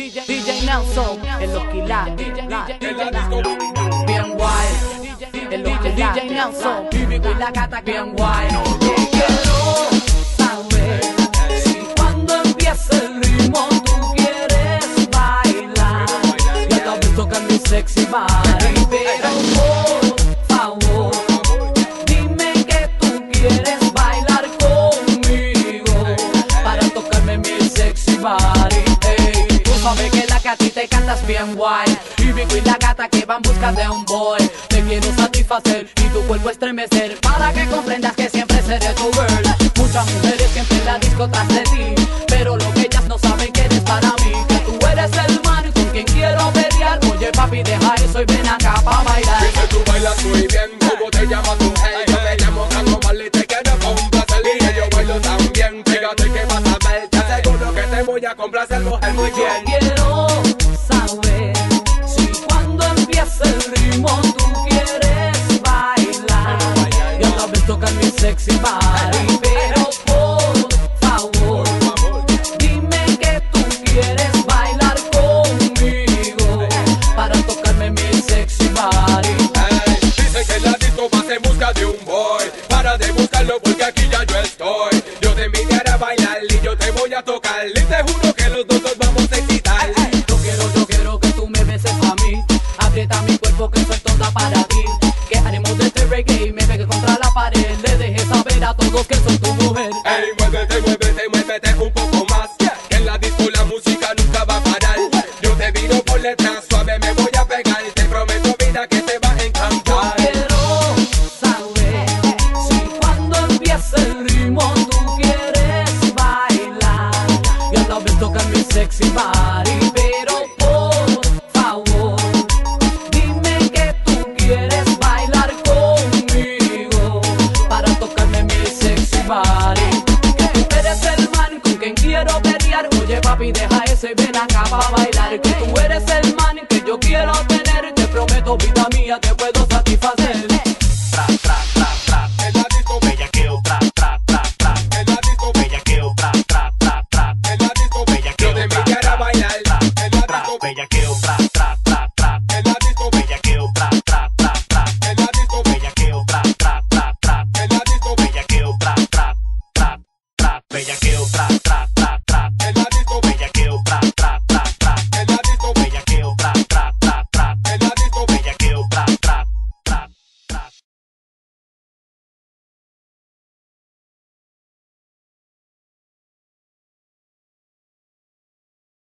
DJ, DJ Nelson, en los quilates. Bien guay. En los DJ Nelson, y la gata bien guay. Quiero saber si cuando empieza el ritmo tú quieres bailar. Tal vez tocar mi sexy body, pero por favor, dime que tú quieres bailar conmigo para tocarme mi sexy body. Ti te cantas bien guay. Y Vico y la gata que van busca de un boy. Te quiero satisfacer y tu cuerpo estremecer para que comprendas que siempre seré tu girl. Muchas mujeres siempre en la disco de ti, pero lo que ellas no saben que eres para mí. Que tú eres el man con quien quiero pelear. Oye papi, deja eso y ven acá pa' bailar. Dice tú bailas muy bien, ¿cómo te llamas tú? Hey, yo me llamo Franco Marley, te quiero complacer Y yo bailo tan bien, fíjate que vas a ver Te aseguro que te voy a complacer, mujer, muy bien sexy body, pero por favor, dime que tú quieres bailar conmigo para tocarme mi sexy. Hey, dice que la disco vas en busca de un boy Para de buscarlo porque aquí ya yo estoy todos que soy tu mujer. Ey, muévete, muévete, muévete un poco más Que en la disco la música nunca va a parar Yo te viro por detrás, suave me voy a pegar Te prometo vida que te va a encantar Quiero saber si cuando empieza el ritmo tú quieres bailar. Y a la vez tocar mi sexy body. Tú eres el man con quien quiero pelear. Oye papi, deja ese ven acá para bailar. Que tú eres el man que yo quiero tener. Te prometo, vida mía, te puedo satisfacer.